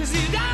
Cause you got